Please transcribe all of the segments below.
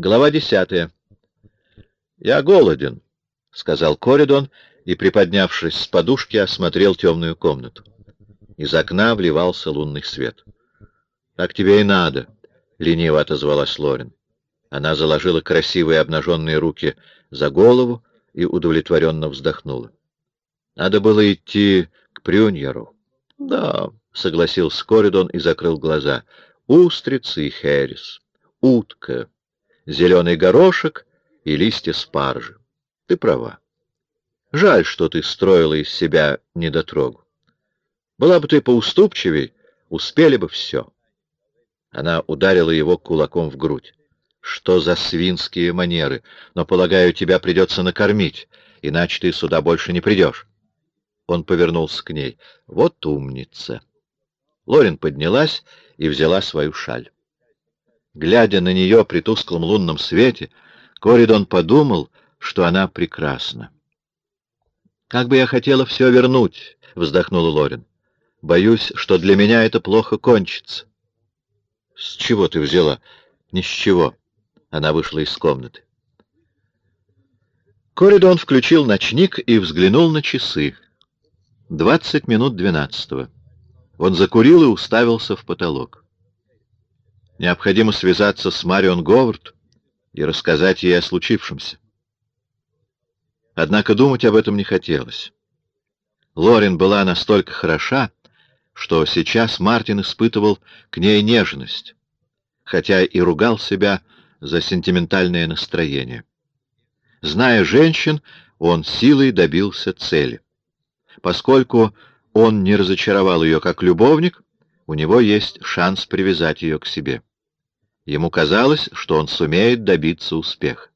Глава десятая. «Я голоден», — сказал Коридон и, приподнявшись с подушки, осмотрел темную комнату. Из окна вливался лунный свет. «Так тебе и надо», — лениво отозвалась Лорин. Она заложила красивые обнаженные руки за голову и удовлетворенно вздохнула. «Надо было идти к Прюньеру». «Да», — согласился Коридон и закрыл глаза. «Устрицы и херес, утка» зеленый горошек и листья спаржи. Ты права. Жаль, что ты строила из себя недотрогу. Была бы ты поуступчивей, успели бы все. Она ударила его кулаком в грудь. Что за свинские манеры? Но, полагаю, тебя придется накормить, иначе ты сюда больше не придешь. Он повернулся к ней. Вот умница. Лорин поднялась и взяла свою шаль. Глядя на нее при тусклом лунном свете, Коридон подумал, что она прекрасна. «Как бы я хотела все вернуть», — вздохнула Лорин. «Боюсь, что для меня это плохо кончится». «С чего ты взяла?» «Ни с чего». Она вышла из комнаты. Коридон включил ночник и взглянул на часы. Двадцать минут двенадцатого. Он закурил и уставился в потолок. Необходимо связаться с Марион Говард и рассказать ей о случившемся. Однако думать об этом не хотелось. Лорин была настолько хороша, что сейчас Мартин испытывал к ней нежность, хотя и ругал себя за сентиментальное настроение. Зная женщин, он силой добился цели. Поскольку он не разочаровал ее как любовник, у него есть шанс привязать ее к себе. Ему казалось, что он сумеет добиться успеха.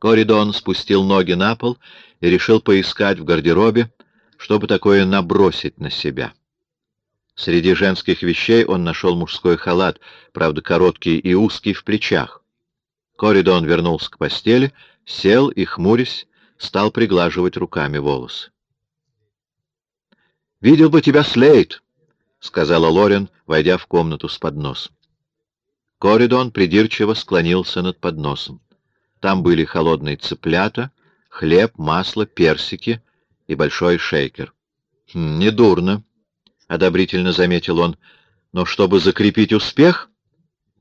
Коридон спустил ноги на пол и решил поискать в гардеробе, чтобы такое набросить на себя. Среди женских вещей он нашел мужской халат, правда, короткий и узкий в плечах. Коридон вернулся к постели, сел и, хмурясь, стал приглаживать руками волосы. «Видел бы тебя Слейд», — сказала Лорен, войдя в комнату с подносом. Коридон придирчиво склонился над подносом. Там были холодные цыплята, хлеб, масло, персики и большой шейкер. «Хм, «Недурно», — одобрительно заметил он, — «но чтобы закрепить успех,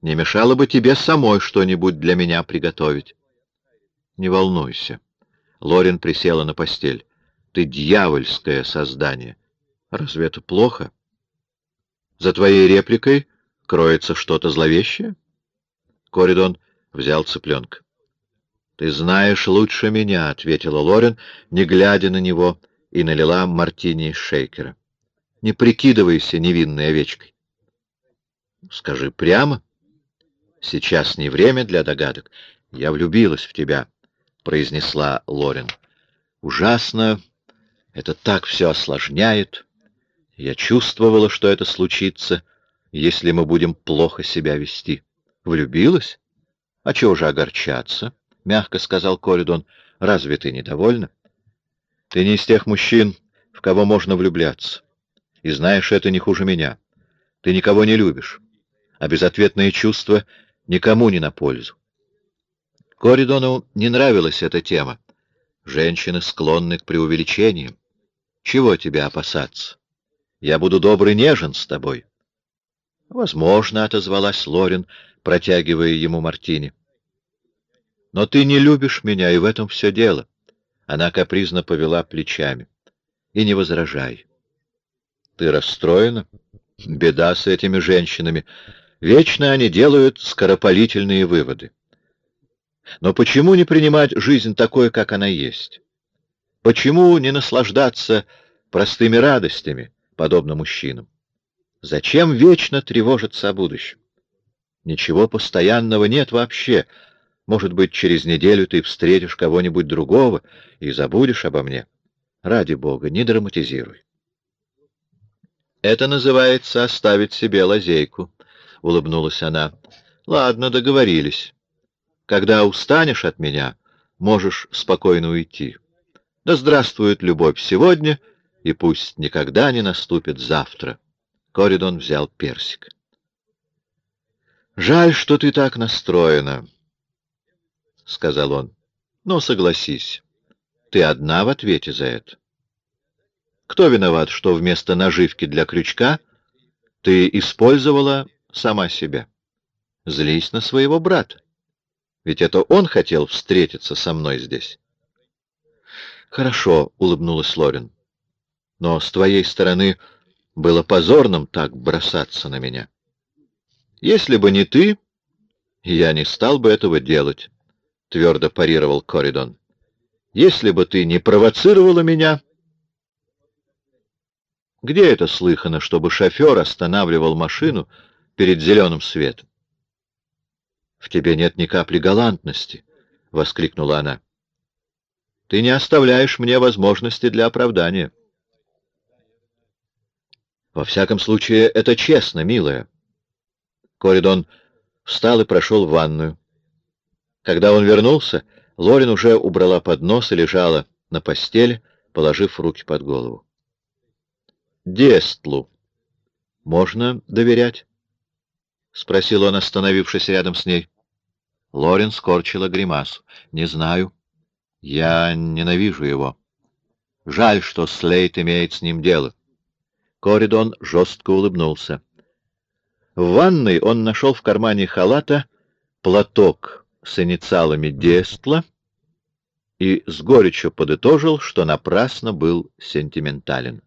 не мешало бы тебе самой что-нибудь для меня приготовить». «Не волнуйся». Лорин присела на постель. «Ты дьявольское создание. Разве это плохо?» «За твоей репликой кроется что-то зловещее? Коридон взял цыпленка. — Ты знаешь лучше меня, — ответила Лорен, не глядя на него, и налила мартини шейкера. — Не прикидывайся невинной овечкой. — Скажи прямо. Сейчас не время для догадок. Я влюбилась в тебя, — произнесла Лорен. — Ужасно. Это так все осложняет. Я чувствовала, что это случится, — если мы будем плохо себя вести. Влюбилась? А чего же огорчаться? — мягко сказал Коридон. — Разве ты недовольна? Ты не из тех мужчин, в кого можно влюбляться. И знаешь, это не хуже меня. Ты никого не любишь, а безответные чувства никому не на пользу. Коридону не нравилась эта тема. Женщины склонны к преувеличениям. Чего тебя опасаться? Я буду добрый нежен с тобой. Возможно, — отозвалась Лорин, протягивая ему мартини. Но ты не любишь меня, и в этом все дело. Она капризно повела плечами. И не возражай. Ты расстроена? Беда с этими женщинами. Вечно они делают скоропалительные выводы. Но почему не принимать жизнь такой, как она есть? Почему не наслаждаться простыми радостями, подобно мужчинам? Зачем вечно тревожиться о будущем? Ничего постоянного нет вообще. Может быть, через неделю ты встретишь кого-нибудь другого и забудешь обо мне. Ради бога, не драматизируй. Это называется оставить себе лазейку, — улыбнулась она. Ладно, договорились. Когда устанешь от меня, можешь спокойно уйти. Да здравствует любовь сегодня, и пусть никогда не наступит завтра. Коридон взял персик. «Жаль, что ты так настроена», — сказал он. «Но согласись, ты одна в ответе за это. Кто виноват, что вместо наживки для крючка ты использовала сама себя? Злись на своего брата. Ведь это он хотел встретиться со мной здесь». «Хорошо», — улыбнулась Лорин. «Но с твоей стороны было позорным так бросаться на меня». «Если бы не ты, я не стал бы этого делать», — твердо парировал Коридон. «Если бы ты не провоцировала меня...» Где это слыхано, чтобы шофер останавливал машину перед зеленым светом? «В тебе нет ни капли галантности», — воскликнула она. «Ты не оставляешь мне возможности для оправдания». «Во всяком случае, это честно, милая», Коридон встал и прошел в ванную. Когда он вернулся, Лорин уже убрала поднос и лежала на постели, положив руки под голову. «Дестлу можно доверять?» — спросил он, остановившись рядом с ней. Лорин скорчила гримасу. «Не знаю. Я ненавижу его. Жаль, что Слейт имеет с ним дело». Коридон жестко улыбнулся. В ванной он нашел в кармане халата платок с инициалами Дестла и с горечью подытожил, что напрасно был сентиментален.